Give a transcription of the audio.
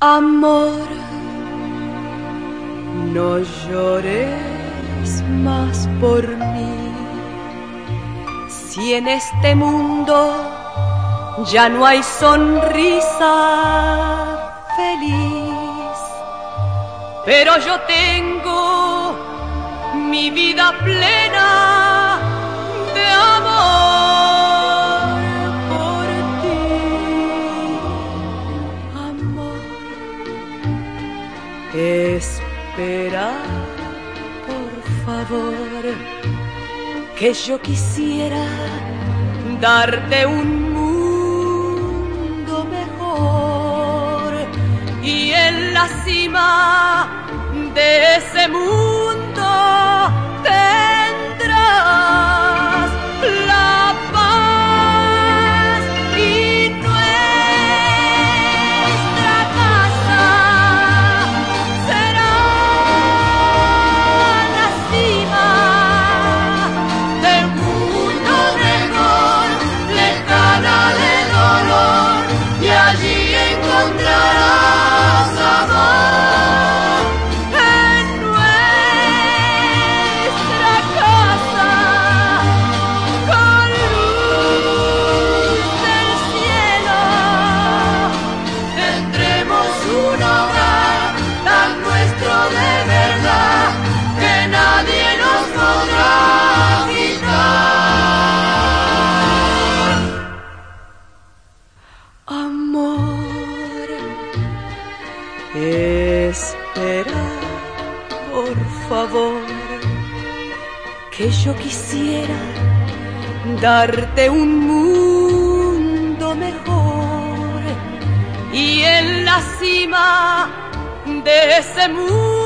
Amor, no llores más por mí. Si en este mundo ya no hay sonrisa feliz, pero yo tengo mi vida plena Espera, por favor, que yo quisiera darte un en la cima de ese mundo tendrás espera por favor que yo quisiera darte un mundo mejor. Y en la cima de ese mundo